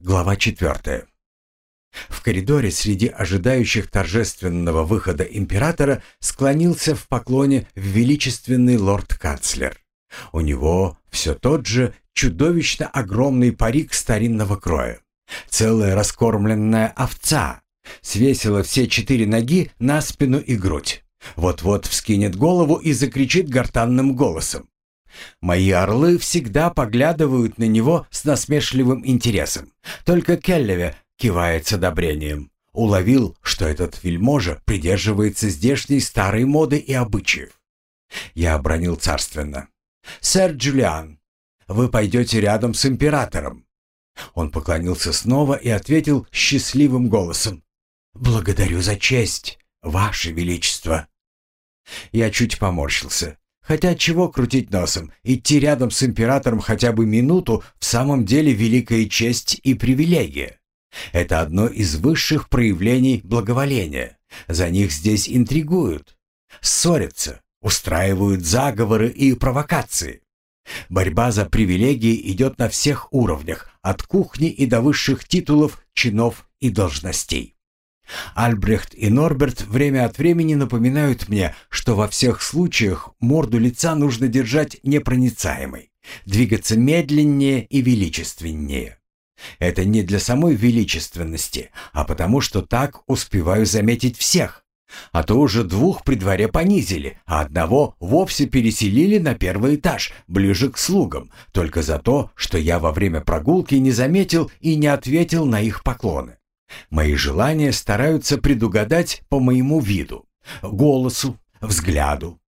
Глава четвертая. В коридоре среди ожидающих торжественного выхода императора склонился в поклоне величественный лорд-канцлер. У него все тот же чудовищно огромный парик старинного кроя. Целая раскормленная овца свесила все четыре ноги на спину и грудь. Вот-вот вскинет голову и закричит гортанным голосом. Мои орлы всегда поглядывают на него с насмешливым интересом. Только Келлеве кивает с одобрением. Уловил, что этот вельможа придерживается здешней старой моды и обычаев. Я обронил царственно. «Сэр Джулиан, вы пойдете рядом с императором». Он поклонился снова и ответил счастливым голосом. «Благодарю за честь, Ваше Величество». Я чуть поморщился. Хотя чего крутить носом? Идти рядом с императором хотя бы минуту в самом деле великая честь и привилегия. Это одно из высших проявлений благоволения. За них здесь интригуют, ссорятся, устраивают заговоры и провокации. Борьба за привилегии идет на всех уровнях, от кухни и до высших титулов, чинов и должностей. Альбрехт и Норберт время от времени напоминают мне, что во всех случаях морду лица нужно держать непроницаемой, двигаться медленнее и величественнее. Это не для самой величественности, а потому что так успеваю заметить всех. А то уже двух при дворе понизили, а одного вовсе переселили на первый этаж, ближе к слугам, только за то, что я во время прогулки не заметил и не ответил на их поклоны. Мои желания стараются предугадать по моему виду, голосу, взгляду.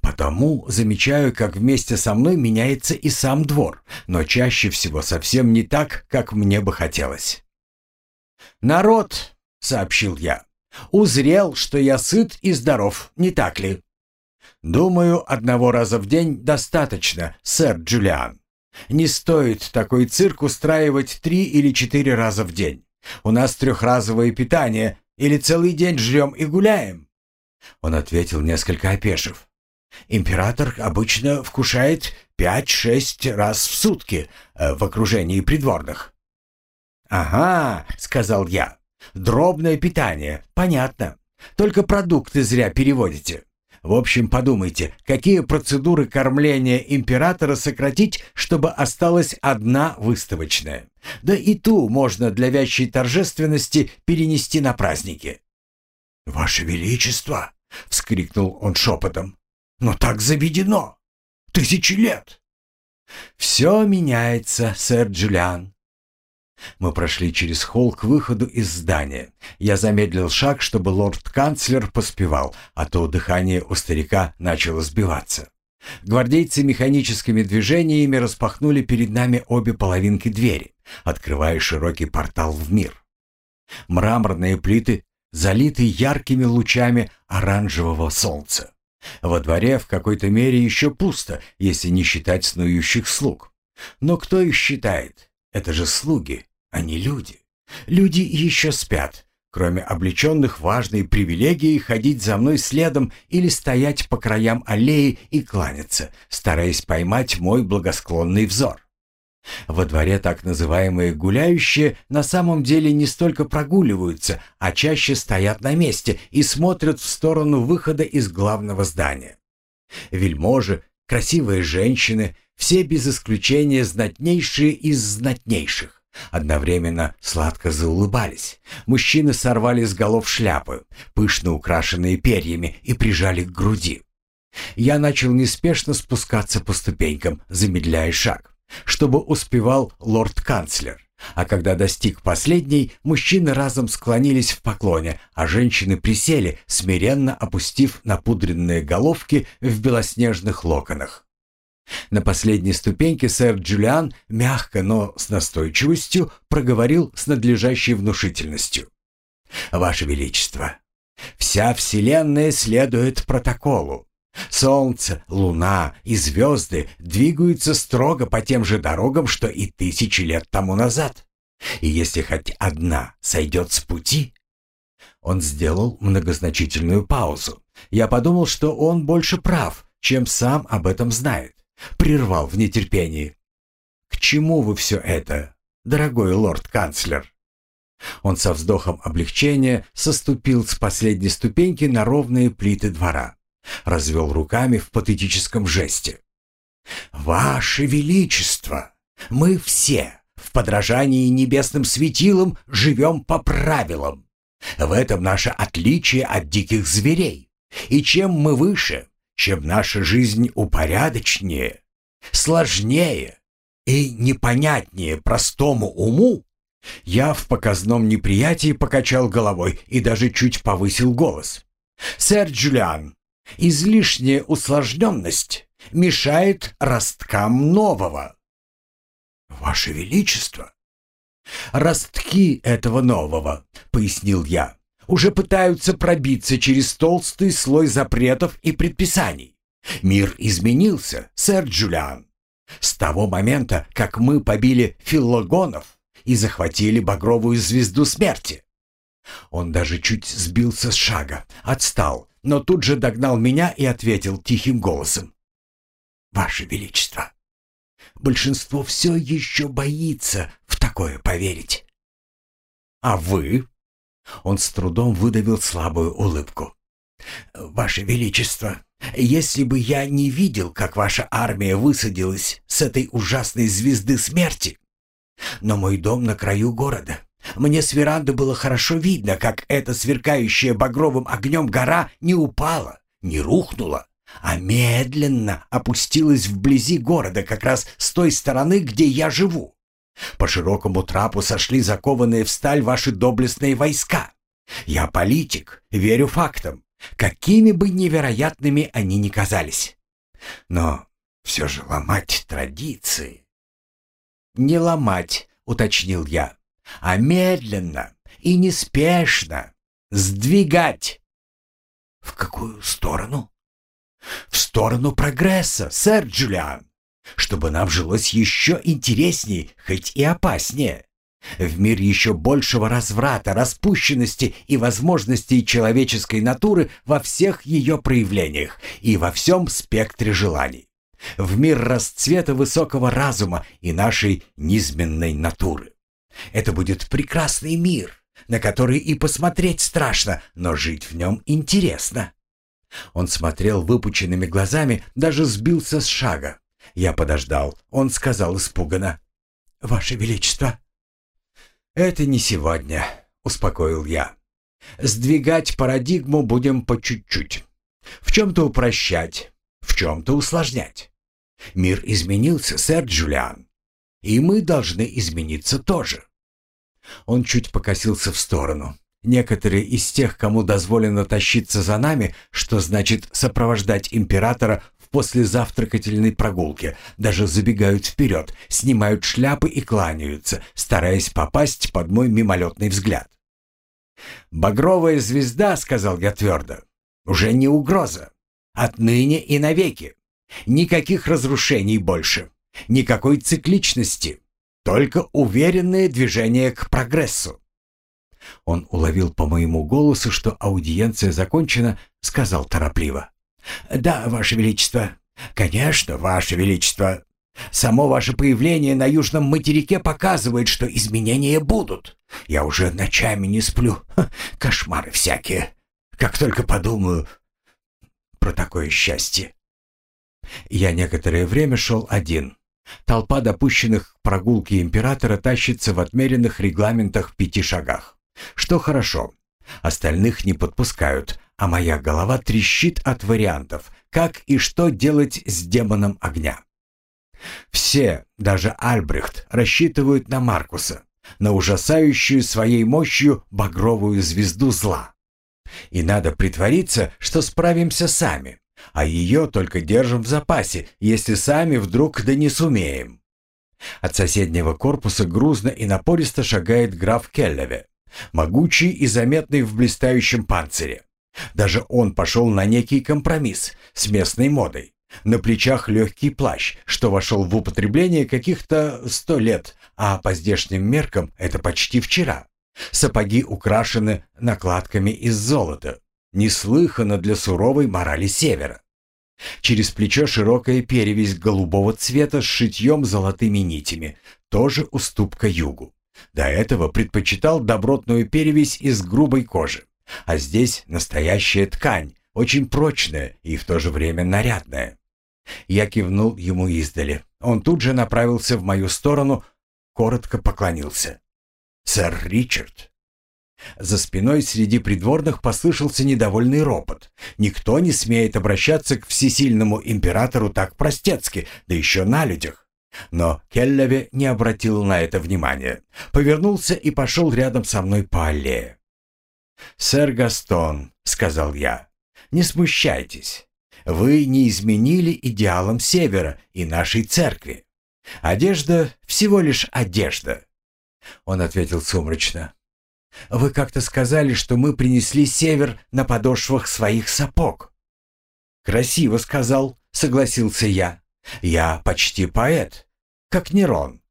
Потому замечаю, как вместе со мной меняется и сам двор, но чаще всего совсем не так, как мне бы хотелось. «Народ», — сообщил я, — «узрел, что я сыт и здоров, не так ли?» «Думаю, одного раза в день достаточно, сэр Джулиан. Не стоит такой цирк устраивать три или четыре раза в день. У нас трехразовое питание, или целый день жрем и гуляем?» Он ответил, несколько опешив. «Император обычно вкушает пять-шесть раз в сутки э, в окружении придворных». «Ага», — сказал я, — «дробное питание, понятно. Только продукты зря переводите. В общем, подумайте, какие процедуры кормления императора сократить, чтобы осталась одна выставочная. Да и ту можно для вящей торжественности перенести на праздники. «Ваше Величество!» — вскрикнул он шепотом. «Но так заведено! Тысячи лет!» «Все меняется, сэр Джулиан. Мы прошли через холл к выходу из здания. Я замедлил шаг, чтобы лорд-канцлер поспевал, а то дыхание у старика начало сбиваться. Гвардейцы механическими движениями распахнули перед нами обе половинки двери, открывая широкий портал в мир. Мраморные плиты залиты яркими лучами оранжевого солнца. Во дворе в какой-то мере еще пусто, если не считать снующих слуг. Но кто их считает? Это же слуги. Они люди. Люди еще спят, кроме облеченных важной привилегией ходить за мной следом или стоять по краям аллеи и кланяться, стараясь поймать мой благосклонный взор. Во дворе так называемые гуляющие на самом деле не столько прогуливаются, а чаще стоят на месте и смотрят в сторону выхода из главного здания. Вельможи, красивые женщины, все без исключения знатнейшие из знатнейших. Одновременно сладко заулыбались. Мужчины сорвали с голов шляпы, пышно украшенные перьями, и прижали к груди. Я начал неспешно спускаться по ступенькам, замедляя шаг, чтобы успевал лорд-канцлер. А когда достиг последней, мужчины разом склонились в поклоне, а женщины присели, смиренно опустив напудренные головки в белоснежных локонах. На последней ступеньке сэр Джулиан мягко, но с настойчивостью проговорил с надлежащей внушительностью. «Ваше Величество, вся Вселенная следует протоколу. Солнце, луна и звезды двигаются строго по тем же дорогам, что и тысячи лет тому назад. И если хоть одна сойдет с пути...» Он сделал многозначительную паузу. Я подумал, что он больше прав, чем сам об этом знает. Прервал в нетерпении. «К чему вы все это? дорогой лорд-канцлер». Он со вздохом облегчения соступил с последней ступеньки на ровные плиты двора, развел руками в патетическом жесте. «Ваше Величество, мы все в подражании небесным светилам живем по правилам. В этом наше отличие от диких зверей. И чем мы выше, чем наша жизнь упорядочнее, сложнее и непонятнее простому уму, я в показном неприятии покачал головой и даже чуть повысил голос. «Сэр Джулиан, излишняя усложненность мешает росткам нового». «Ваше Величество!» «Ростки этого нового», — пояснил я, «уже пытаются пробиться через толстый слой запретов и предписаний. Мир изменился, сэр Джулиан. С того момента, как мы побили филологонов и захватили багровую звезду смерти. Он даже чуть сбился с шага, отстал, но тут же догнал меня и ответил тихим голосом. «Ваше Величество, большинство все еще боится в такое поверить». «А вы?» Он с трудом выдавил слабую улыбку. «Ваше Величество, если бы я не видел, как ваша армия высадилась с этой ужасной звезды смерти, но мой дом на краю города. Мне с веранды было хорошо видно, как эта сверкающая багровым огнем гора не упала, не рухнула, а медленно опустилась вблизи города, как раз с той стороны, где я живу. По широкому трапу сошли закованные в сталь ваши доблестные войска. Я политик, верю фактам, какими бы невероятными они ни казались. Но все же ломать традиции не ломать», — уточнил я, — «а медленно и неспешно сдвигать». «В какую сторону?» «В сторону прогресса, сэр Джулиан, чтобы нам жилось еще интересней, хоть и опаснее. В мир еще большего разврата, распущенности и возможностей человеческой натуры во всех ее проявлениях и во всем спектре желаний в мир расцвета высокого разума и нашей низменной натуры. Это будет прекрасный мир, на который и посмотреть страшно, но жить в нем интересно. Он смотрел выпученными глазами, даже сбился с шага. Я подождал. Он сказал испуганно. «Ваше Величество!» «Это не сегодня», — успокоил я. «Сдвигать парадигму будем по чуть-чуть. В чем-то упрощать, в чем-то усложнять. Мир изменился, сэр Джулиан, и мы должны измениться тоже. Он чуть покосился в сторону. Некоторые из тех, кому дозволено тащиться за нами, что значит сопровождать императора в послезавтракательной прогулке, даже забегают вперед, снимают шляпы и кланяются, стараясь попасть под мой мимолетный взгляд. «Багровая звезда», — сказал я твердо, — «уже не угроза. Отныне и навеки. Никаких разрушений больше. Никакой цикличности. Только уверенное движение к прогрессу. Он уловил по моему голосу, что аудиенция закончена, сказал торопливо. «Да, Ваше Величество. Конечно, Ваше Величество. Само ваше появление на Южном материке показывает, что изменения будут. Я уже ночами не сплю. Ха, кошмары всякие. Как только подумаю про такое счастье. Я некоторое время шел один. Толпа допущенных к прогулке императора тащится в отмеренных регламентах пяти шагах. Что хорошо. Остальных не подпускают, а моя голова трещит от вариантов, как и что делать с демоном огня. Все, даже Альбрехт, рассчитывают на Маркуса, на ужасающую своей мощью багровую звезду зла. И надо притвориться, что справимся сами, а ее только держим в запасе, если сами вдруг да не сумеем. От соседнего корпуса грузно и напористо шагает граф Келлеве, могучий и заметный в блистающем панцире. Даже он пошел на некий компромисс с местной модой. На плечах легкий плащ, что вошел в употребление каких-то сто лет, а по здешним меркам это почти вчера. Сапоги украшены накладками из золота, Неслыханно для суровой морали Севера. Через плечо широкая перевязь голубого цвета с шитьем золотыми нитями, тоже уступка югу. До этого предпочитал добротную перевязь из грубой кожи. А здесь настоящая ткань, очень прочная и в то же время нарядная. Я кивнул ему издали. Он тут же направился в мою сторону, коротко поклонился. «Сэр Ричард». За спиной среди придворных послышался недовольный ропот. Никто не смеет обращаться к всесильному императору так простецки, да еще на людях. Но Келлеве не обратил на это внимания. Повернулся и пошел рядом со мной по аллее. «Сэр Гастон», — сказал я, — «не смущайтесь. Вы не изменили идеалам Севера и нашей церкви. Одежда — всего лишь одежда». Он ответил сумрачно. «Вы как-то сказали, что мы принесли Север на подошвах своих сапог». «Красиво сказал», — согласился я. «Я почти поэт, как Нерон».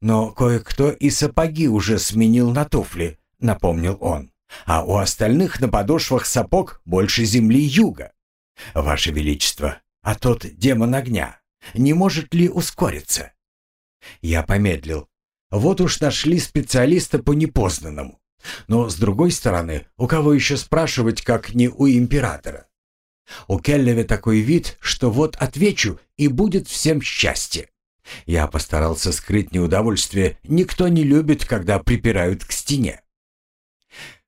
«Но кое-кто и сапоги уже сменил на туфли», — напомнил он а у остальных на подошвах сапог больше земли юга. Ваше Величество, а тот демон огня не может ли ускориться? Я помедлил. Вот уж нашли специалиста по непознанному. Но, с другой стороны, у кого еще спрашивать, как не у императора? У Келлеве такой вид, что вот отвечу, и будет всем счастье. Я постарался скрыть неудовольствие. Никто не любит, когда припирают к стене.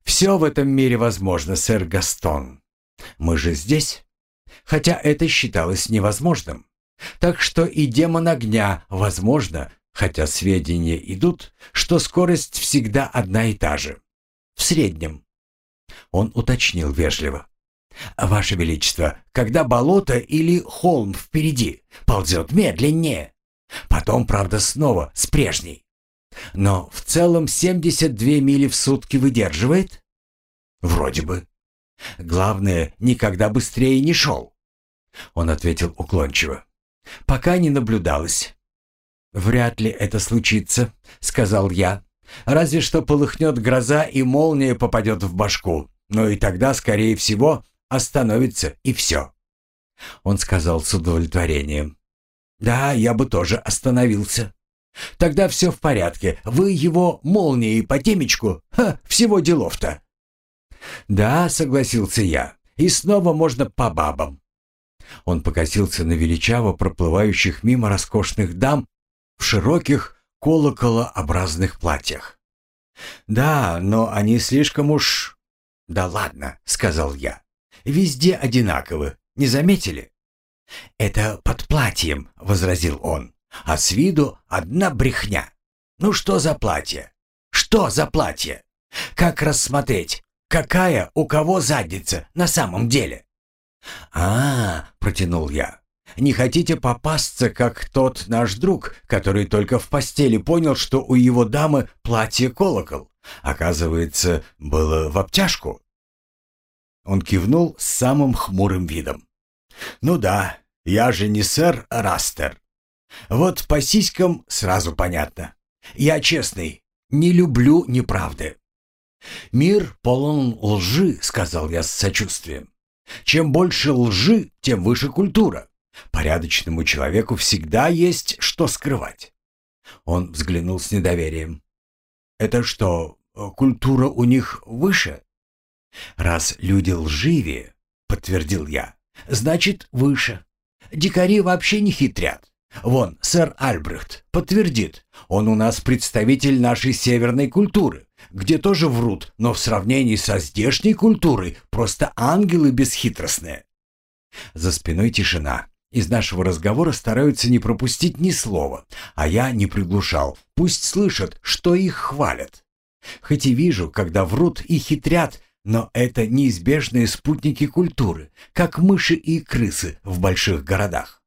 Все в этом мире возможно, сэр Гастон. Мы же здесь. Хотя это считалось невозможным. Так что и демон огня возможно, хотя сведения идут, что скорость всегда одна и та же. В среднем. Он уточнил вежливо. «Ваше Величество, когда болото или холм впереди ползет медленнее, потом, правда, снова с прежней. Но в целом 72 мили в сутки выдерживает? Вроде бы. Главное, никогда быстрее не шел. Он ответил уклончиво. Пока не наблюдалось. «Вряд ли это случится», — сказал я. «Разве что полыхнет гроза и молния попадет в башку. Но и тогда, скорее всего, остановится и все». Он сказал с удовлетворением. «Да, я бы тоже остановился». Тогда все в порядке. Вы его молнией по темечку? Ха, всего делов-то. Да, согласился я. И снова можно по бабам. Он покосился на величаво проплывающих мимо роскошных дам в широких колоколообразных платьях. Да, но они слишком уж... Да ладно, сказал я. Везде одинаковы, не заметили? Это под платьем, возразил он. А с виду одна брехня. Ну что за платье? Что за платье? Как рассмотреть, какая у кого задница на самом деле? А, -а, -а протянул я. Не хотите попасться, как тот наш друг, который только в постели понял, что у его дамы платье-колокол. Оказывается, было в обтяжку. Он кивнул с самым хмурым видом. «Ну да, я же не сэр Растер. Вот по сиськам сразу понятно. Я честный, не люблю неправды. «Мир полон лжи», — сказал я с сочувствием. «Чем больше лжи, тем выше культура. Порядочному человеку всегда есть что скрывать». Он взглянул с недоверием. «Это что, культура у них выше?» «Раз люди лживее», — подтвердил я, — «значит, выше. Дикари вообще не хитрят. Вон, сэр Альбрехт подтвердит, он у нас представитель нашей северной культуры, где тоже врут, но в сравнении со здешней культурой просто ангелы бесхитростные. За спиной тишина. Из нашего разговора стараются не пропустить ни слова, а я не приглушал. Пусть слышат, что их хвалят. Хоть и вижу, когда врут и хитрят, но это неизбежные спутники культуры, как мыши и крысы в больших городах.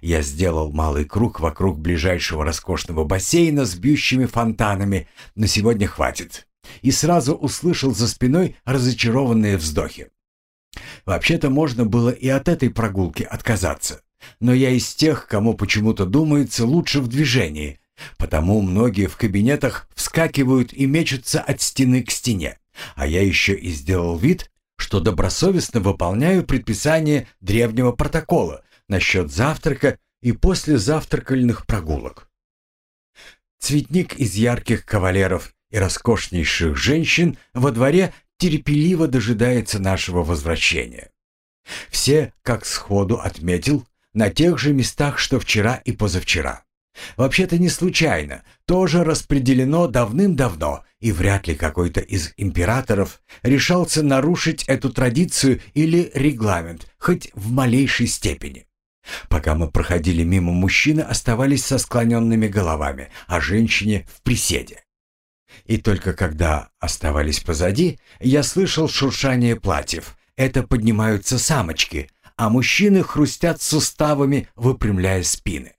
Я сделал малый круг вокруг ближайшего роскошного бассейна с бьющими фонтанами. На сегодня хватит. И сразу услышал за спиной разочарованные вздохи. Вообще-то можно было и от этой прогулки отказаться. Но я из тех, кому почему-то думается лучше в движении. Потому многие в кабинетах вскакивают и мечутся от стены к стене. А я еще и сделал вид, что добросовестно выполняю предписание древнего протокола насчет завтрака и послезавтракальных прогулок. Цветник из ярких кавалеров и роскошнейших женщин во дворе терпеливо дожидается нашего возвращения. Все, как сходу отметил, на тех же местах, что вчера и позавчера. Вообще-то не случайно, тоже распределено давным-давно, и вряд ли какой-то из императоров решался нарушить эту традицию или регламент, хоть в малейшей степени. Пока мы проходили мимо мужчины, оставались со склоненными головами, а женщине в приседе. И только когда оставались позади, я слышал шуршание платьев. Это поднимаются самочки, а мужчины хрустят суставами, выпрямляя спины.